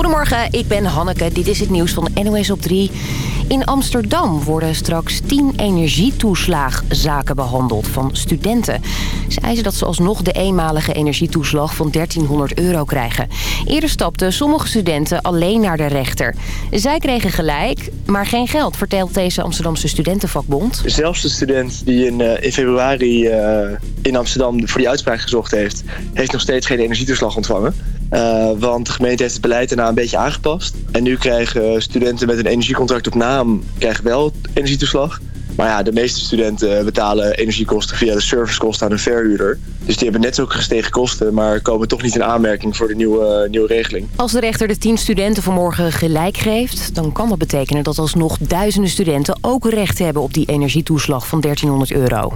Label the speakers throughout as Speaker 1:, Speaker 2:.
Speaker 1: Goedemorgen, ik ben Hanneke. Dit is het nieuws van NOS op 3. In Amsterdam worden straks 10 energietoeslagzaken behandeld van studenten. Ze eisen dat ze alsnog de eenmalige energietoeslag van 1300 euro krijgen. Eerder stapten sommige studenten alleen naar de rechter. Zij kregen gelijk, maar geen geld, vertelt deze Amsterdamse studentenvakbond.
Speaker 2: Zelfs de student die in, in februari uh, in Amsterdam voor die uitspraak gezocht heeft... heeft nog steeds geen energietoeslag ontvangen. Uh, want de gemeente heeft het beleid daarna een beetje aangepast. En nu krijgen studenten met een energiecontract op naam krijgen wel energietoeslag. Maar ja, de meeste studenten betalen energiekosten via de servicekosten aan een verhuurder. Dus die hebben net zo gestegen kosten, maar komen toch niet in aanmerking voor de nieuwe, nieuwe regeling.
Speaker 1: Als de rechter de tien studenten vanmorgen gelijk geeft... dan kan dat betekenen dat alsnog duizenden studenten ook recht hebben... op die energietoeslag van 1300 euro.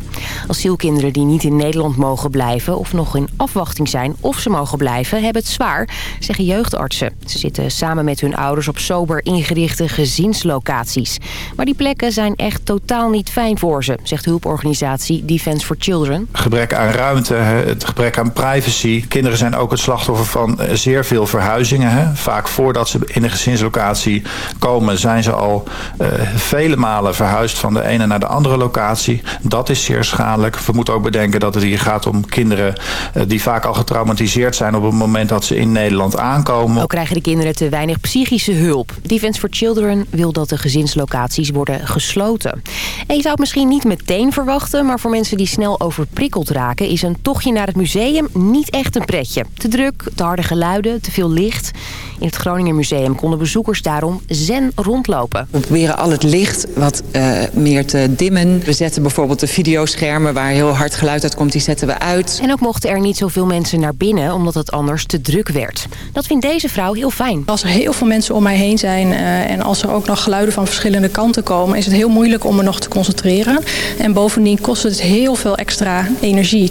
Speaker 1: Asielkinderen die niet in Nederland mogen blijven... of nog in afwachting zijn of ze mogen blijven, hebben het zwaar, zeggen jeugdartsen. Ze zitten samen met hun ouders op sober ingerichte gezinslocaties. Maar die plekken zijn echt totaal niet fijn voor ze, zegt hulporganisatie Defence for Children.
Speaker 3: Gebrek aan ruimte, het gebrek aan privacy. Kinderen zijn ook het slachtoffer van zeer veel verhuizingen. Hè. Vaak voordat ze in een gezinslocatie komen zijn ze al uh, vele malen verhuisd van de ene naar de andere locatie. Dat is zeer schadelijk. We moeten ook bedenken dat het hier gaat om kinderen uh, die vaak al getraumatiseerd zijn op het moment dat ze in Nederland aankomen.
Speaker 1: Ook krijgen de kinderen te weinig psychische hulp. Defence for Children wil dat de gezinslocaties worden gesloten. En je zou het misschien niet meteen verwachten, maar voor mensen die snel overprikkeld raken is een tochtje naar het museum niet echt een pretje. Te druk, te harde geluiden, te veel licht. In het Groninger Museum konden bezoekers daarom zen rondlopen.
Speaker 4: We proberen al het licht wat uh, meer te dimmen. We zetten bijvoorbeeld de videoschermen waar heel hard geluid uit komt, die zetten we uit.
Speaker 1: En ook mochten er niet zoveel mensen naar binnen, omdat het anders te druk werd. Dat vindt deze vrouw heel fijn.
Speaker 5: Als er heel veel mensen om mij heen zijn uh, en als er ook nog geluiden van verschillende kanten komen... is het heel moeilijk om me nog te concentreren. En bovendien kost het heel veel extra energie.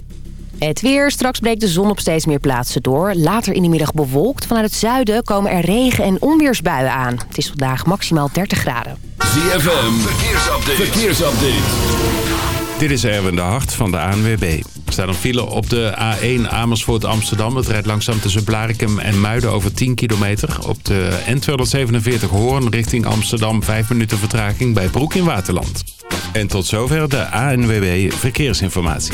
Speaker 1: Het weer. Straks breekt de zon op steeds meer plaatsen door. Later in de middag bewolkt. Vanuit het zuiden komen er regen- en onweersbuien aan. Het is vandaag maximaal 30 graden.
Speaker 6: ZFM. Verkeersupdate. Verkeersupdate. Dit is Erwin de Hart van de ANWB. Er staat een file op de A1 Amersfoort Amsterdam. Het rijdt langzaam tussen Blarikum en Muiden over 10 kilometer. Op de N247 Hoorn richting Amsterdam 5 minuten vertraging bij Broek in Waterland. En tot zover de ANWB Verkeersinformatie.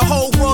Speaker 7: the whole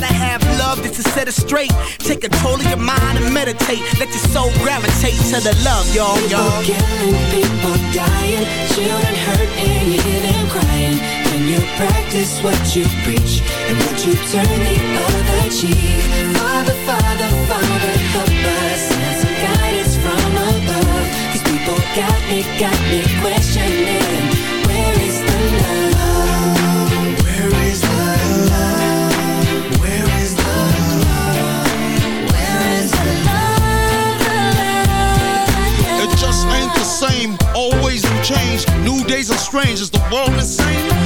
Speaker 7: gotta have love just to set it straight. Take control of your mind and meditate. Let your soul gravitate to the love, y'all, y'all.
Speaker 8: People killing, people dying, children hurt and you hear them crying. Can you practice what you preach and would you turn the other cheek? Father, Father, Father, help us send some guidance from above. These people got me, got me questioning.
Speaker 9: Change. New days are strange. Is the world insane?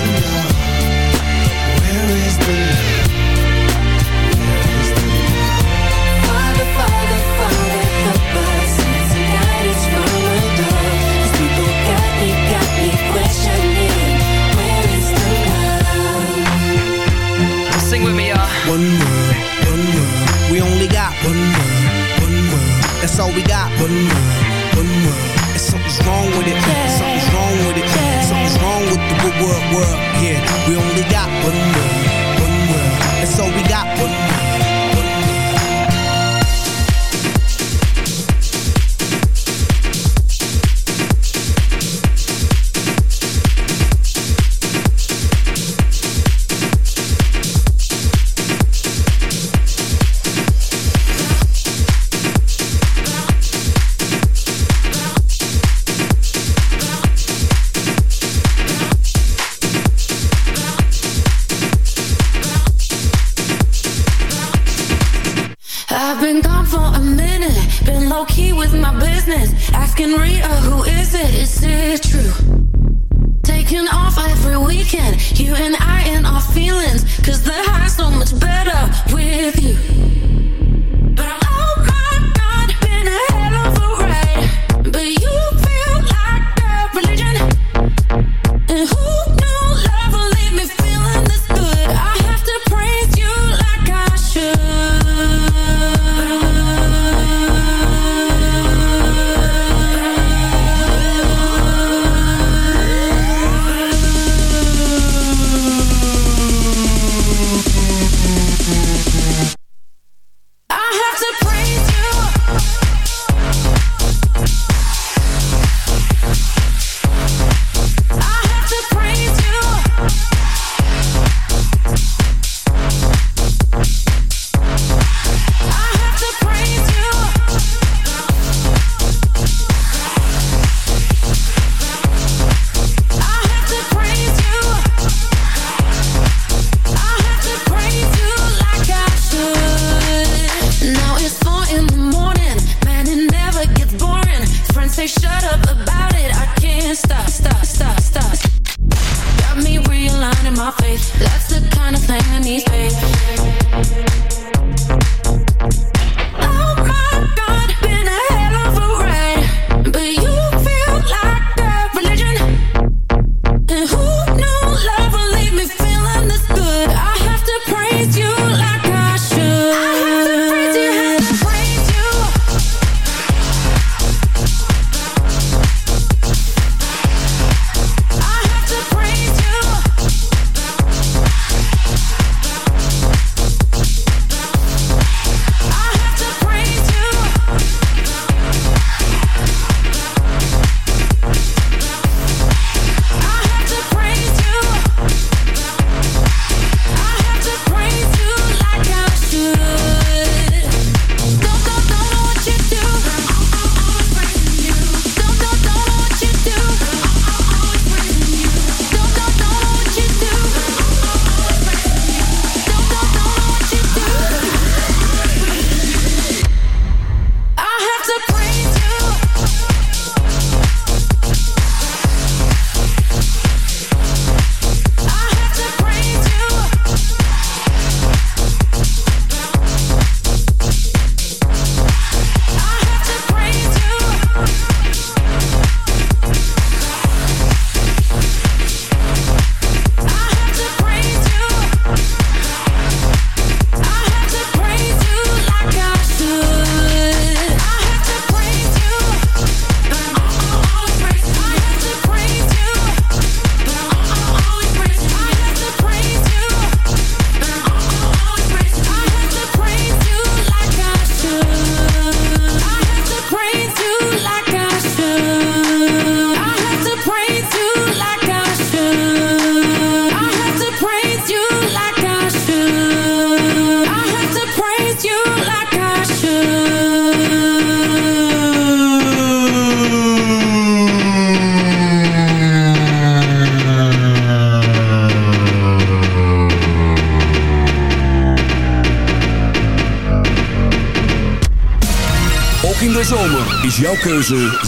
Speaker 9: is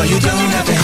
Speaker 8: so you. Don't have to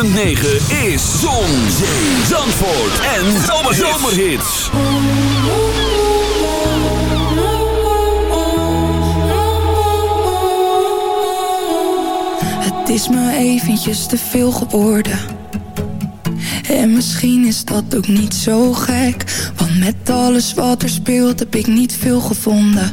Speaker 10: 106.9 is Zon, Zee, Zandvoort en Zomerhits.
Speaker 11: Het is me eventjes te veel geworden. En misschien is dat ook niet zo gek. Want met alles wat er speelt heb ik niet veel gevonden.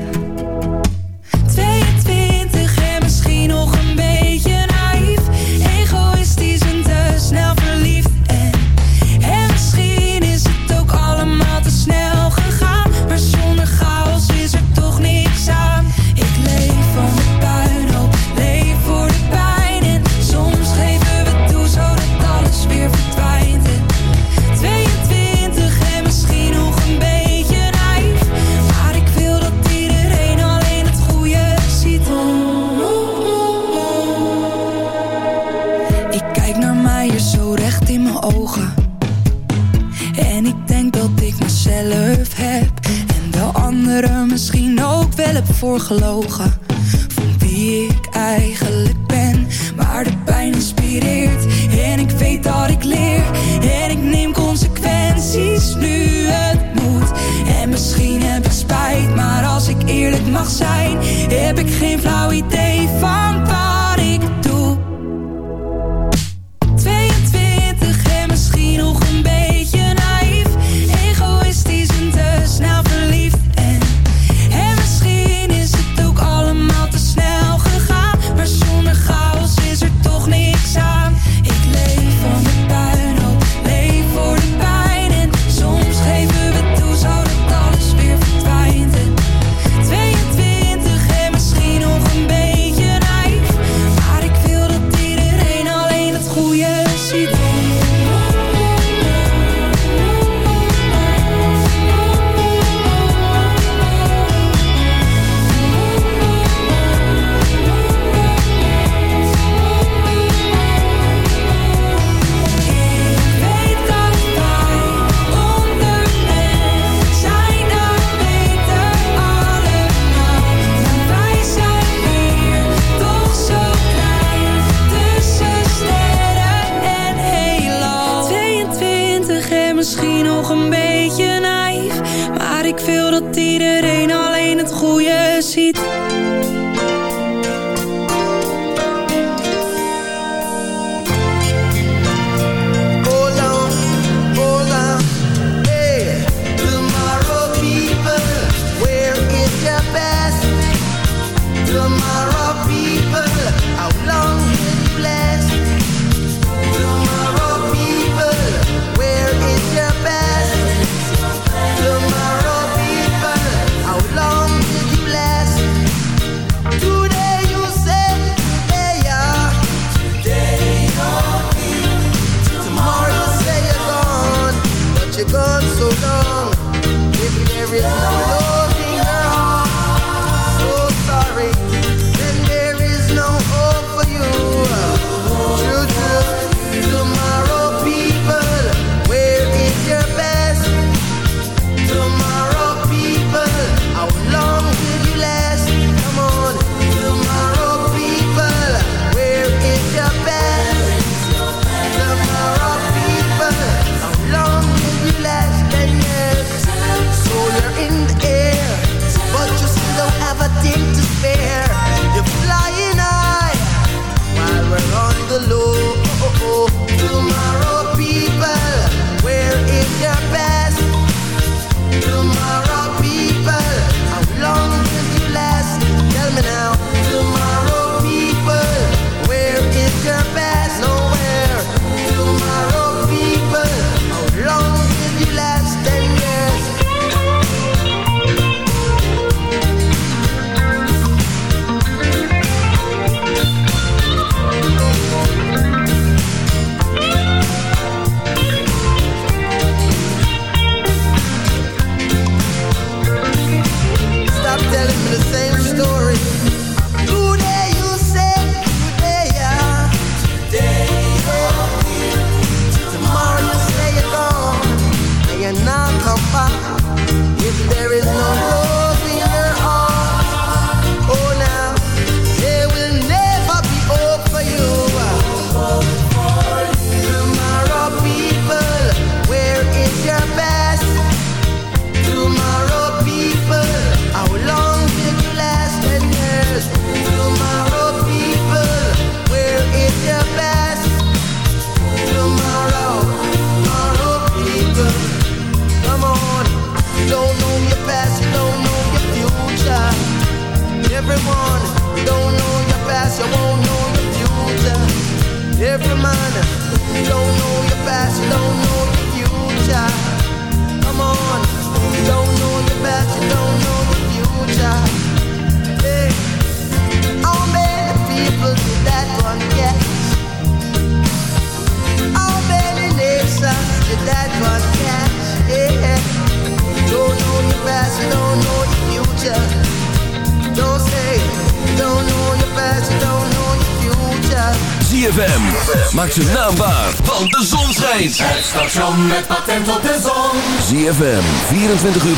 Speaker 11: gelogen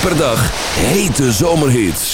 Speaker 11: per dag. Hete zomerhits.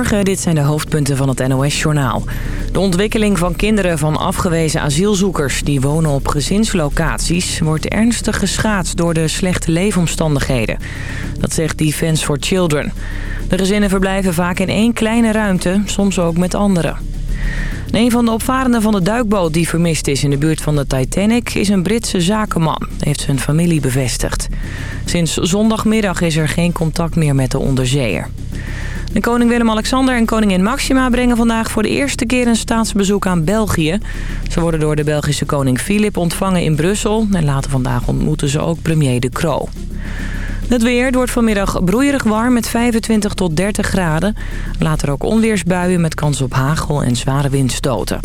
Speaker 12: Dit zijn de hoofdpunten van het NOS-journaal.
Speaker 13: De ontwikkeling van kinderen van afgewezen asielzoekers die wonen op gezinslocaties wordt ernstig geschaad door de slechte leefomstandigheden. Dat zegt Defence for Children. De gezinnen verblijven vaak in één kleine ruimte, soms ook met anderen. En een van de opvarenden van de duikboot die vermist is in de buurt van de Titanic... is een Britse zakenman, heeft zijn familie bevestigd. Sinds zondagmiddag is er geen contact meer met de onderzeeër. De koning Willem-Alexander en koningin Maxima brengen vandaag voor de eerste keer een staatsbezoek aan België. Ze worden door de Belgische koning Filip ontvangen in Brussel. En later vandaag ontmoeten ze ook premier De Croo. Het weer wordt vanmiddag broeierig warm met 25 tot 30 graden. Later ook onweersbuien met kans op hagel en zware windstoten.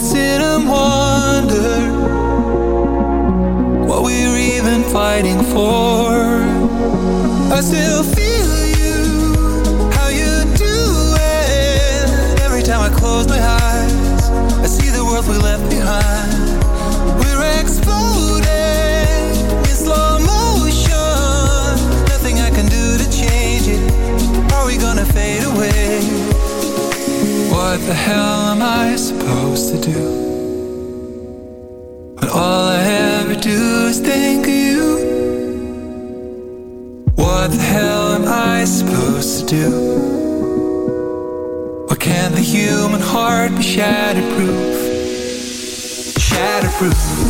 Speaker 14: and sit and wonder what we're even fighting for. I still feel you, how you doing? Every time I close my eyes, I see the world we left behind. We're exploding in slow motion. Nothing I can do to change it. Are we gonna fade away? What the hell am I? supposed to do. But all I ever do is think of you. What the hell am I supposed to do? Why can't the human heart be shatterproof? Shatterproof.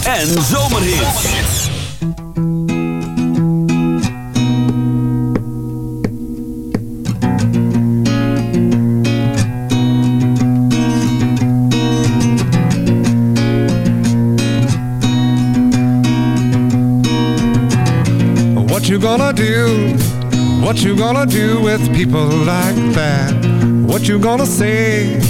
Speaker 15: Zandvoort en zomerhits.
Speaker 16: What you gonna do? What you gonna do with people like that? What you gonna say?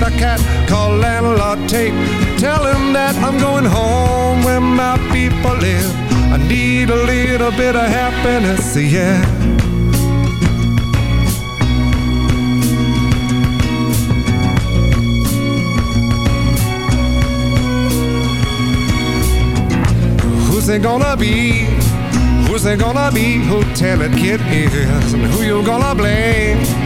Speaker 16: the cat. Call landlord Tate. Tell him that I'm going home where my people live. I need a little bit of happiness, yeah. Who's it gonna be? Who's it gonna be? Who'll tell it kid is? And who you gonna blame?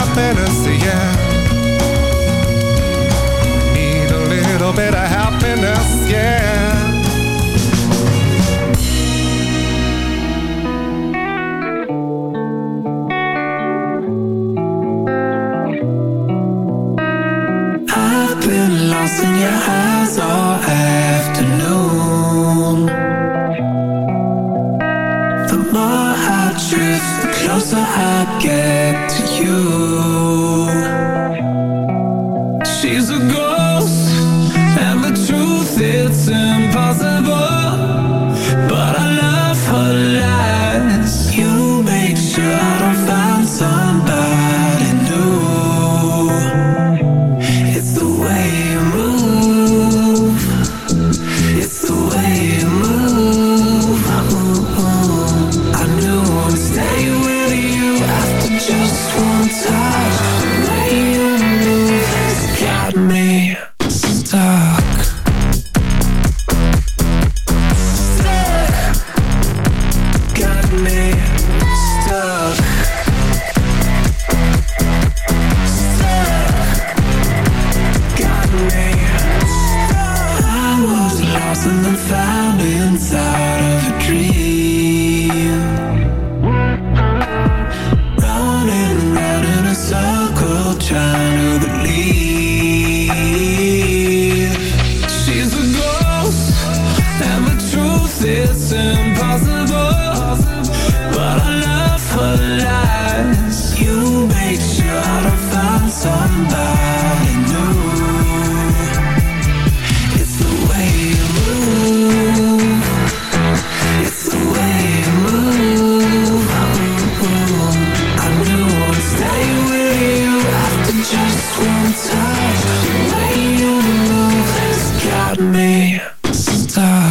Speaker 16: yeah. Need a little bit of happiness, yeah.
Speaker 17: I've been lost in your eyes all afternoon. The more I drift, the closer I get to you. Stuck.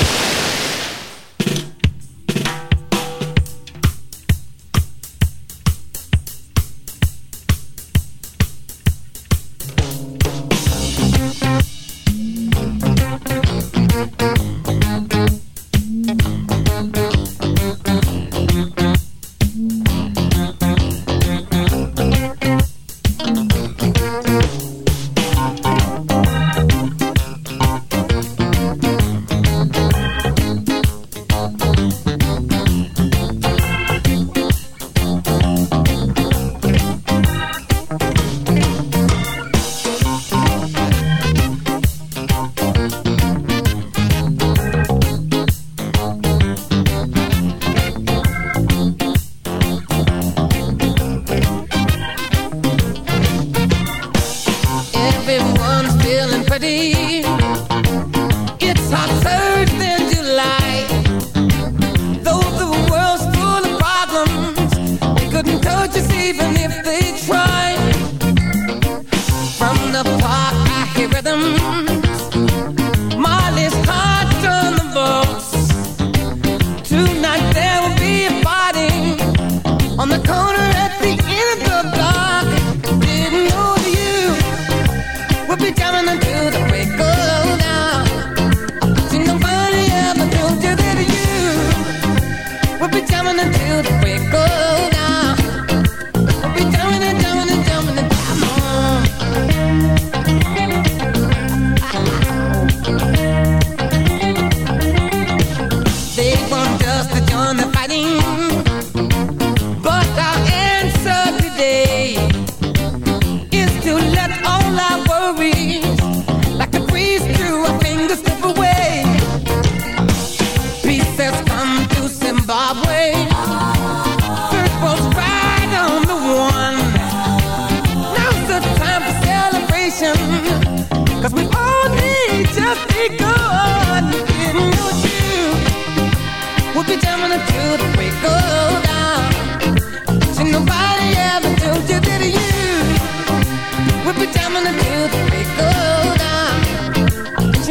Speaker 11: Uh.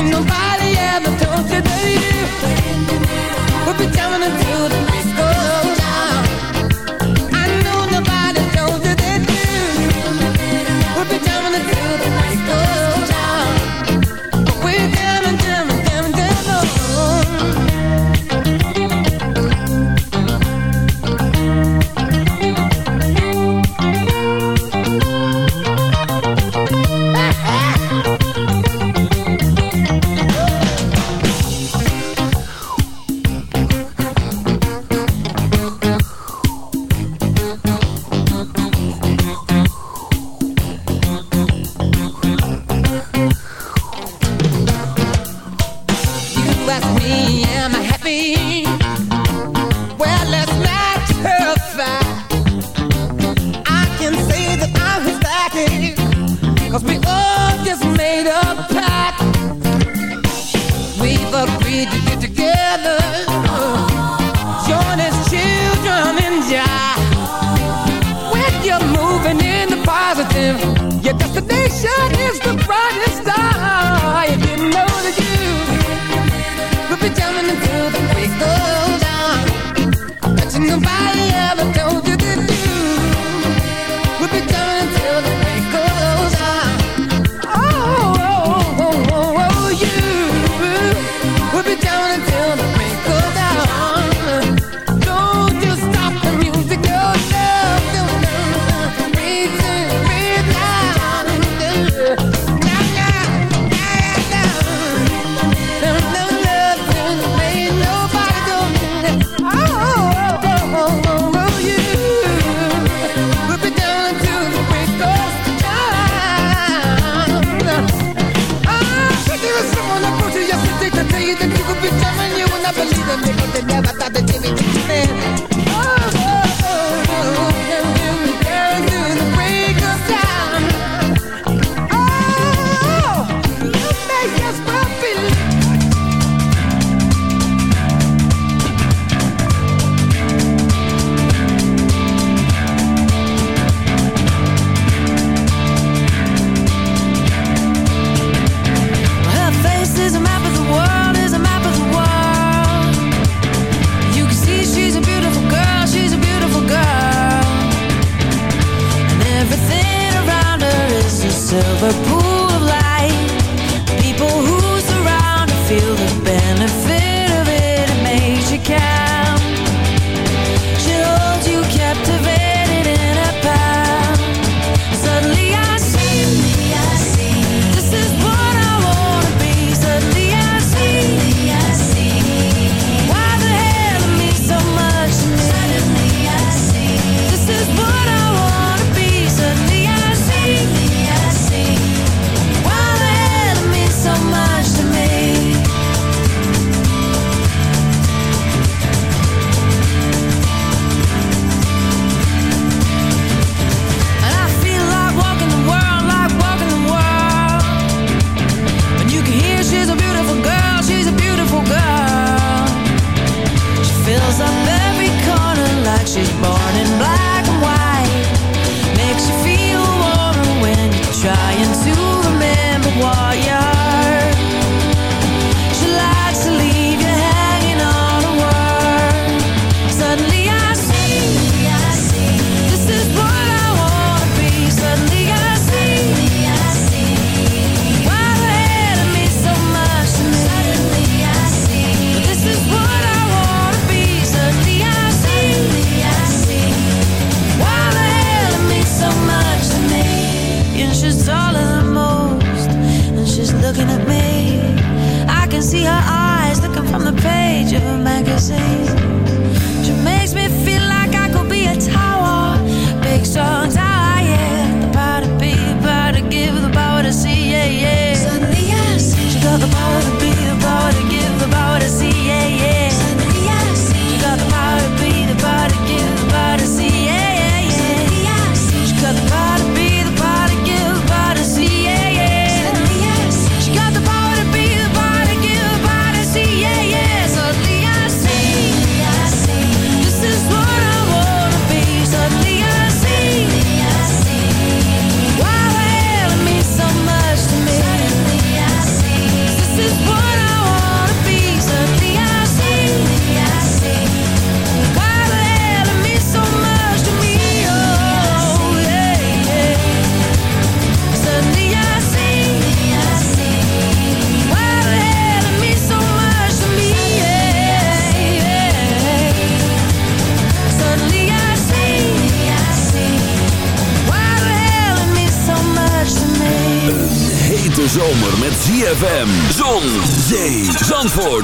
Speaker 11: Nobody ever told you that you Would be down until the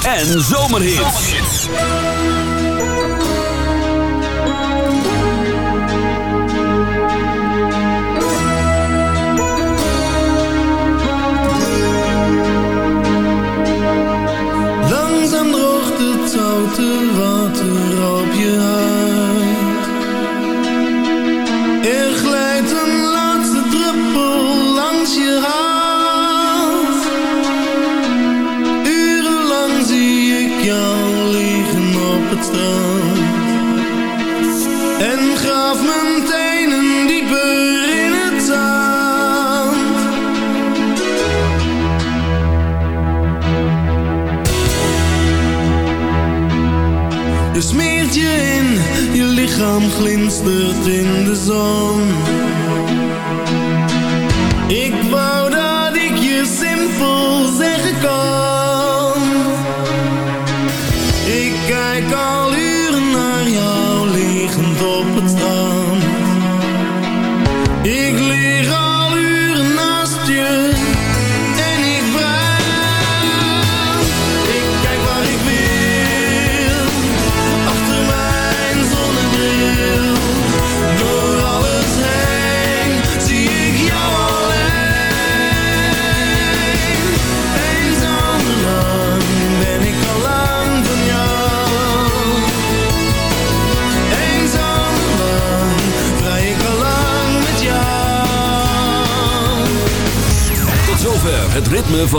Speaker 10: en zomerhits.